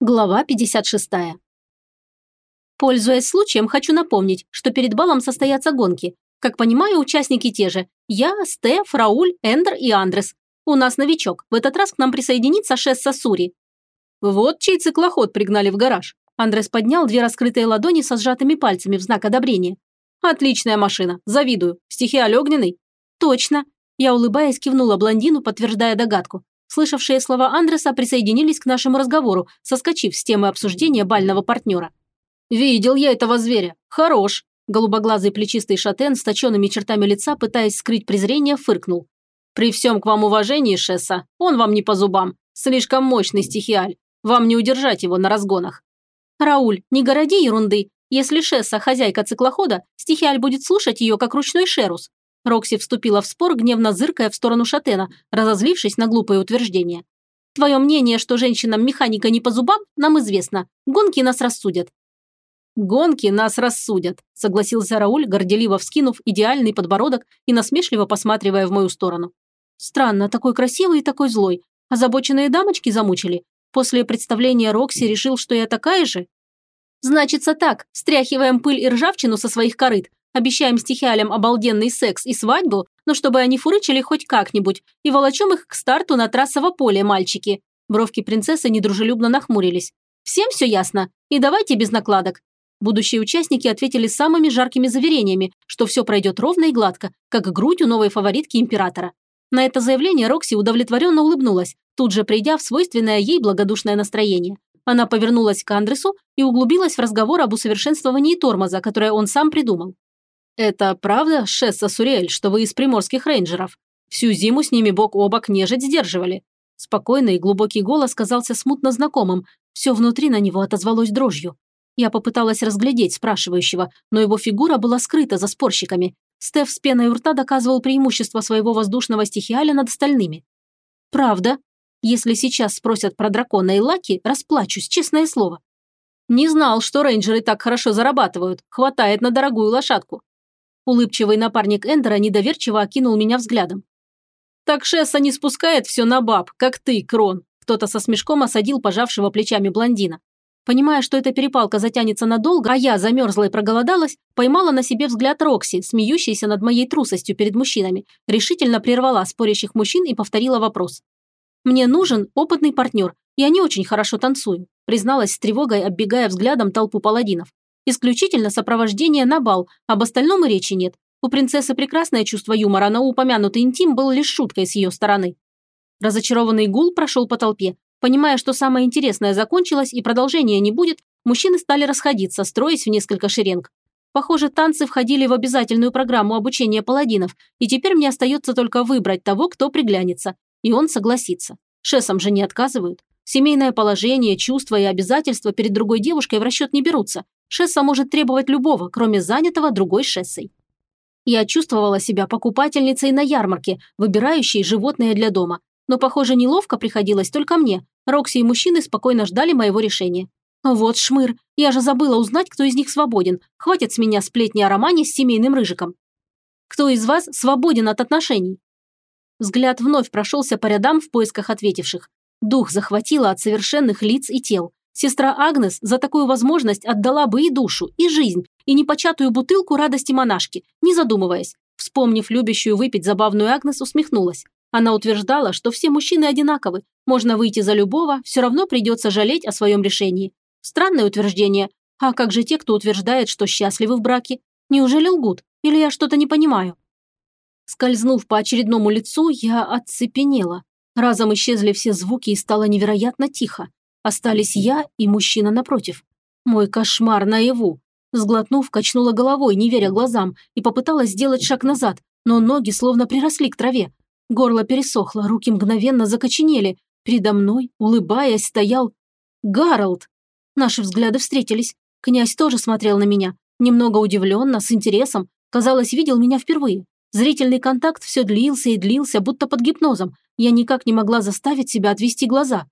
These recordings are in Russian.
Глава 56. Пользуясь случаем, хочу напомнить, что перед балом состоятся гонки. Как понимаю, участники те же. Я, Стеф, Рауль, Эндер и Андрес. У нас новичок. В этот раз к нам присоединится Шесса Сури. Вот чей циклоход пригнали в гараж. Андрес поднял две раскрытые ладони со сжатыми пальцами в знак одобрения. Отличная машина. Завидую. Стихиаль огненный? Точно. Я, улыбаясь, кивнула блондину, подтверждая догадку. Слышавшие слова Андреса присоединились к нашему разговору, соскочив с темы обсуждения бального партнера. «Видел я этого зверя. Хорош!» Голубоглазый плечистый шатен с точенными чертами лица, пытаясь скрыть презрение, фыркнул. «При всем к вам уважении, Шесса, он вам не по зубам. Слишком мощный стихиаль. Вам не удержать его на разгонах». «Рауль, не городи ерунды. Если Шесса хозяйка циклохода, стихиаль будет слушать ее, как ручной шерус. Рокси вступила в спор, гневно зыркая в сторону Шатена, разозлившись на глупое утверждение. «Твое мнение, что женщинам механика не по зубам, нам известно. Гонки нас рассудят». «Гонки нас рассудят», – согласился Рауль, горделиво вскинув идеальный подбородок и насмешливо посматривая в мою сторону. «Странно, такой красивый и такой злой. Озабоченные дамочки замучили. После представления Рокси решил, что я такая же?» «Значится так, стряхиваем пыль и ржавчину со своих корыт, Обещаем стихиалям обалденный секс и свадьбу, но чтобы они фурычили хоть как-нибудь, и волочем их к старту на трассово поле, мальчики». Бровки принцессы недружелюбно нахмурились. «Всем все ясно? И давайте без накладок». Будущие участники ответили самыми жаркими заверениями, что все пройдет ровно и гладко, как грудь у новой фаворитки императора. На это заявление Рокси удовлетворенно улыбнулась, тут же придя в свойственное ей благодушное настроение. Она повернулась к Андресу и углубилась в разговор об усовершенствовании тормоза, которое он сам придумал. «Это правда, Шесса Суриэль, что вы из приморских рейнджеров? Всю зиму с ними бок о бок нежить сдерживали?» Спокойный и глубокий голос казался смутно знакомым. Все внутри на него отозвалось дрожью. Я попыталась разглядеть спрашивающего, но его фигура была скрыта за спорщиками. Стеф с пеной у рта доказывал преимущество своего воздушного стихиаля над остальными. «Правда? Если сейчас спросят про дракона и Лаки, расплачусь, честное слово». «Не знал, что рейнджеры так хорошо зарабатывают. Хватает на дорогую лошадку. Улыбчивый напарник Эндера недоверчиво окинул меня взглядом. «Так Шесса не спускает все на баб, как ты, Крон», кто-то со смешком осадил пожавшего плечами блондина. Понимая, что эта перепалка затянется надолго, а я замерзла и проголодалась, поймала на себе взгляд Рокси, смеющейся над моей трусостью перед мужчинами, решительно прервала спорящих мужчин и повторила вопрос. «Мне нужен опытный партнер, и они очень хорошо танцуют», призналась с тревогой, оббегая взглядом толпу паладинов. Исключительно сопровождение на бал, об остальном и речи нет. У принцессы прекрасное чувство юмора, но упомянутый интим был лишь шуткой с ее стороны. Разочарованный гул прошел по толпе. Понимая, что самое интересное закончилось и продолжения не будет, мужчины стали расходиться, строясь в несколько шеренг. Похоже, танцы входили в обязательную программу обучения паладинов, и теперь мне остается только выбрать того, кто приглянется. И он согласится. Шессам же не отказывают. Семейное положение, чувства и обязательства перед другой девушкой в расчет не берутся. Шесса может требовать любого, кроме занятого другой шессой. Я чувствовала себя покупательницей на ярмарке, выбирающей животные для дома. Но, похоже, неловко приходилось только мне. Рокси и мужчины спокойно ждали моего решения. Вот шмыр, я же забыла узнать, кто из них свободен. Хватит с меня сплетни о романе с семейным рыжиком. Кто из вас свободен от отношений? Взгляд вновь прошелся по рядам в поисках ответивших. Дух захватило от совершенных лиц и тел. Сестра Агнес за такую возможность отдала бы и душу, и жизнь, и непочатую бутылку радости монашки, не задумываясь. Вспомнив любящую выпить забавную Агнес, усмехнулась. Она утверждала, что все мужчины одинаковы, можно выйти за любого, все равно придется жалеть о своем решении. Странное утверждение. А как же те, кто утверждает, что счастливы в браке? Неужели лгут? Или я что-то не понимаю? Скользнув по очередному лицу, я оцепенела. Разом исчезли все звуки и стало невероятно тихо. Остались я и мужчина напротив. Мой кошмар наяву. Сглотнув, качнула головой, не веря глазам, и попыталась сделать шаг назад, но ноги словно приросли к траве. Горло пересохло, руки мгновенно закоченели. Передо мной, улыбаясь, стоял Гарольд. Наши взгляды встретились. Князь тоже смотрел на меня, немного удивленно, с интересом. Казалось, видел меня впервые. Зрительный контакт все длился и длился, будто под гипнозом. Я никак не могла заставить себя отвести глаза.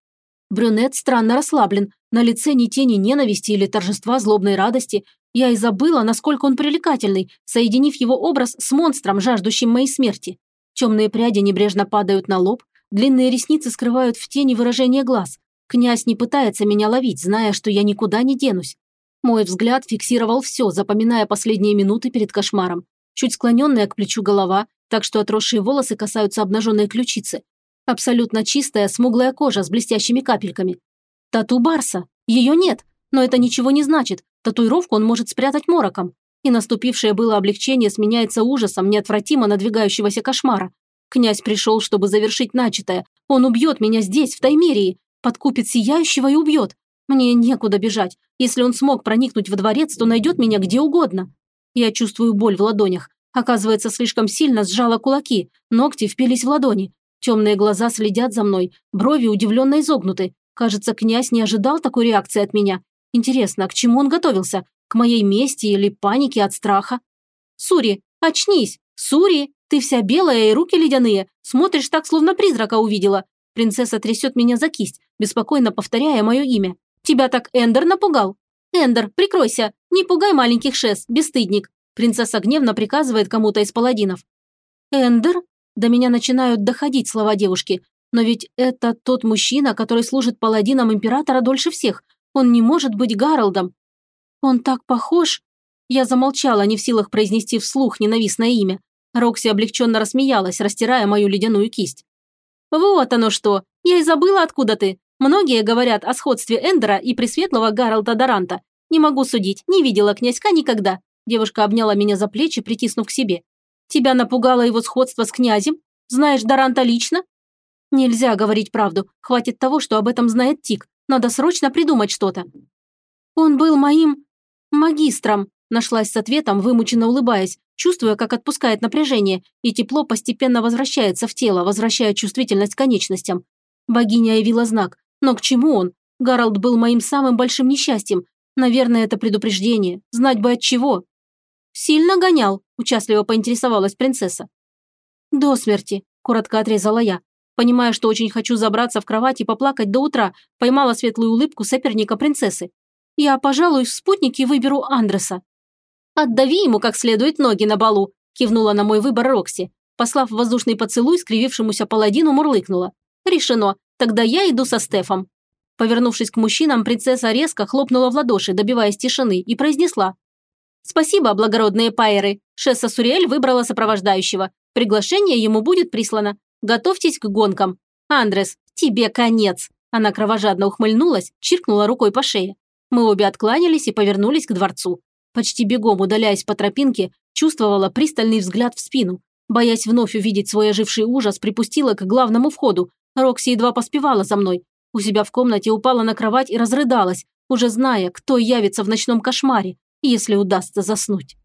Брюнет странно расслаблен, на лице ни тени ненависти или торжества злобной радости. Я и забыла, насколько он привлекательный, соединив его образ с монстром, жаждущим моей смерти. Темные пряди небрежно падают на лоб, длинные ресницы скрывают в тени выражение глаз. Князь не пытается меня ловить, зная, что я никуда не денусь. Мой взгляд фиксировал все, запоминая последние минуты перед кошмаром. Чуть склоненная к плечу голова, так что отросшие волосы касаются обнаженной ключицы. Абсолютно чистая, смуглая кожа с блестящими капельками. Тату Барса. Ее нет, но это ничего не значит. Татуировку он может спрятать мороком. И наступившее было облегчение сменяется ужасом неотвратимо надвигающегося кошмара. Князь пришел, чтобы завершить начатое. Он убьет меня здесь, в Таймерии. Подкупит Сияющего и убьет. Мне некуда бежать. Если он смог проникнуть во дворец, то найдет меня где угодно. Я чувствую боль в ладонях. Оказывается, слишком сильно сжала кулаки. Ногти впились в ладони. Темные глаза следят за мной. Брови удивленно изогнуты. Кажется, князь не ожидал такой реакции от меня. Интересно, к чему он готовился? К моей мести или панике от страха? Сури, очнись! Сури! Ты вся белая и руки ледяные. Смотришь так, словно призрака увидела. Принцесса трясет меня за кисть, беспокойно повторяя мое имя. Тебя так Эндер напугал? Эндер, прикройся. Не пугай маленьких шес, бесстыдник. Принцесса гневно приказывает кому-то из паладинов. Эндер? До меня начинают доходить слова девушки. Но ведь это тот мужчина, который служит паладином императора дольше всех. Он не может быть Гарольдом. Он так похож. Я замолчала, не в силах произнести вслух ненавистное имя. Рокси облегченно рассмеялась, растирая мою ледяную кисть. «Вот оно что! Я и забыла, откуда ты. Многие говорят о сходстве Эндера и пресветлого Гаролда Доранта. Не могу судить, не видела князька никогда». Девушка обняла меня за плечи, притиснув к себе. «Тебя напугало его сходство с князем? Знаешь Доранта лично?» «Нельзя говорить правду. Хватит того, что об этом знает Тик. Надо срочно придумать что-то». «Он был моим... магистром», нашлась с ответом, вымученно улыбаясь, чувствуя, как отпускает напряжение, и тепло постепенно возвращается в тело, возвращая чувствительность к конечностям. Богиня явила знак. Но к чему он? Гарольд был моим самым большим несчастьем. Наверное, это предупреждение. Знать бы от чего. «Сильно гонял?» – участливо поинтересовалась принцесса. «До смерти», – коротко отрезала я. Понимая, что очень хочу забраться в кровать и поплакать до утра, поймала светлую улыбку соперника принцессы. «Я, пожалуй, в спутнике выберу Андреса». «Отдави ему как следует ноги на балу», – кивнула на мой выбор Рокси. Послав воздушный поцелуй скривившемуся паладину, мурлыкнула. «Решено. Тогда я иду со Стефом». Повернувшись к мужчинам, принцесса резко хлопнула в ладоши, добиваясь тишины, и произнесла. «Спасибо, благородные пайеры. Шесса Суриэль выбрала сопровождающего. Приглашение ему будет прислано. Готовьтесь к гонкам. Андрес, тебе конец!» Она кровожадно ухмыльнулась, чиркнула рукой по шее. Мы обе откланялись и повернулись к дворцу. Почти бегом удаляясь по тропинке, чувствовала пристальный взгляд в спину. Боясь вновь увидеть свой оживший ужас, припустила к главному входу. Рокси едва поспевала за мной. У себя в комнате упала на кровать и разрыдалась, уже зная, кто явится в ночном кошмаре, если удастся заснуть.